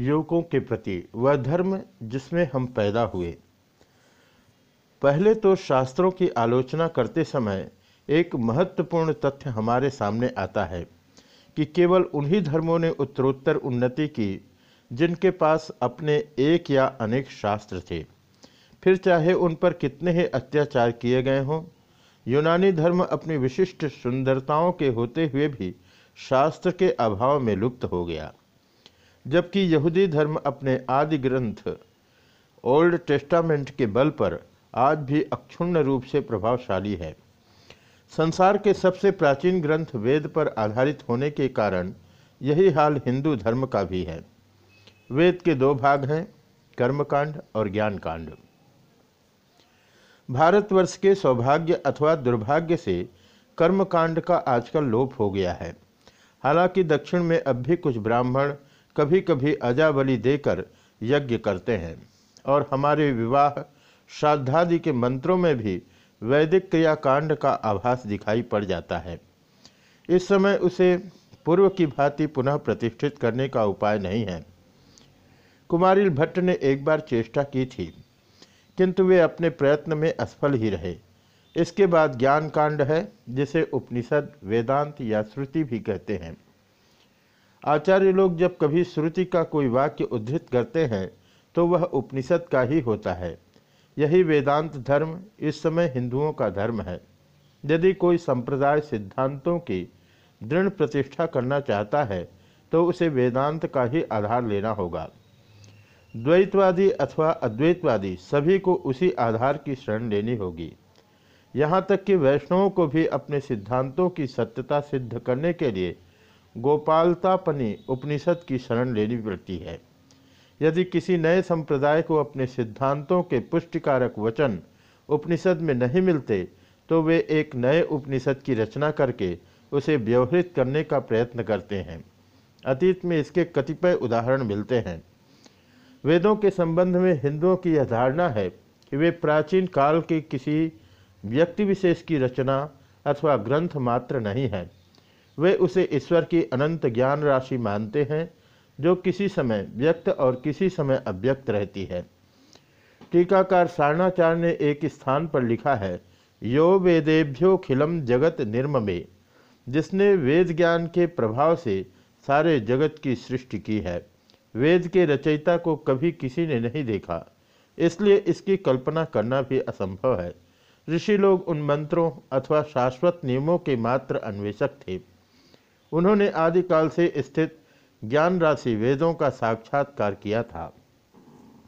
युवकों के प्रति वह धर्म जिसमें हम पैदा हुए। पहले तो शास्त्रों की आलोचना करते समय एक महत्वपूर्ण तथ्य हमारे सामने आता है कि केवल उन्हीं धर्मों ने उत्तरोत्तर उन्नति की जिनके पास अपने एक या अनेक शास्त्र थे। फिर चाहे उन पर कितने ही अत्याचार किए गए हों, यूनानी धर्म अपनी विशिष्ट सुंदरताओं के होते हुए भी शास्त्र के अभाव में लुप्त हो गया। जबकि यहूदी धर्म अपने आदि ग्रंथ ओल्ड टेस्टामेंट के बल पर आज भी अक्षुण्ण रूप से प्रभावशाली है। संसार के सबसे प्राचीन ग्रंथ वेद पर आधारित होने के कारण यही हाल हिंदू धर्म का भी है। वेद के दो भाग हैं, कर्मकांड और ज्ञानकांड। भारतवर्ष के सौभाग्य अथवा दुर्भाग्य से कर्मकांड का आजकल लोप हो गया है। हालाँकि दक्षिण में अब भी कुछ ब्राह्मण कभी कभी अजाबली देकर यज्ञ करते हैं। और हमारे विवाह श्राद्धादि के मंत्रों में भी वैदिक क्रियाकांड का आभास दिखाई पड़ जाता है। इस समय उसे पूर्व की भांति पुनः प्रतिष्ठित करने का उपाय नहीं है। कुमारिल भट्ट ने एक बार चेष्टा की थी, किंतु वे अपने प्रयत्न में असफल ही रहे। इसके बाद ज्ञान कांड है, जिसे उपनिषद, वेदांत या श्रुति भी कहते हैं। आचार्य लोग जब कभी श्रुति का कोई वाक्य उद्धृत करते हैं तो वह उपनिषद का ही होता है। यही वेदांत धर्म इस समय हिंदुओं का धर्म है। यदि कोई संप्रदाय सिद्धांतों की दृढ़ प्रतिष्ठा करना चाहता है तो उसे वेदांत का ही आधार लेना होगा। द्वैतवादी अथवा अद्वैतवादी सभी को उसी आधार की शरण लेनी होगी। यहाँ तक कि वैष्णवों को भी अपने सिद्धांतों की सत्यता सिद्ध करने के लिए गोपालतापनी उपनिषद की शरण लेनी पड़ती है। यदि किसी नए संप्रदाय को अपने सिद्धांतों के पुष्टिकारक वचन उपनिषद में नहीं मिलते तो वे एक नए उपनिषद की रचना करके उसे व्यवहित करने का प्रयत्न करते हैं। अतीत में इसके कतिपय उदाहरण मिलते हैं। वेदों के संबंध में हिंदुओं की यह धारणा है कि वे प्राचीन काल के किसी व्यक्ति विशेष की रचना अथवा ग्रंथ मात्र नहीं है। वे उसे ईश्वर की अनंत ज्ञान राशि मानते हैं, जो किसी समय व्यक्त और किसी समय अव्यक्त रहती है। टीकाकार सारणाचार्य ने एक स्थान पर लिखा है, यो वेदेभ्यो खिलम जगत निर्ममे जिसने वेद ज्ञान के प्रभाव से सारे जगत की सृष्टि की है। वेद के रचयिता को कभी किसी ने नहीं देखा, इसलिए इसकी कल्पना करना भी असंभव है। ऋषि लोग उन मंत्रों अथवा शाश्वत नियमों के मात्र अन्वेषक थे। उन्होंने आदिकाल से स्थित ज्ञान राशि वेदों का साक्षात्कार किया था।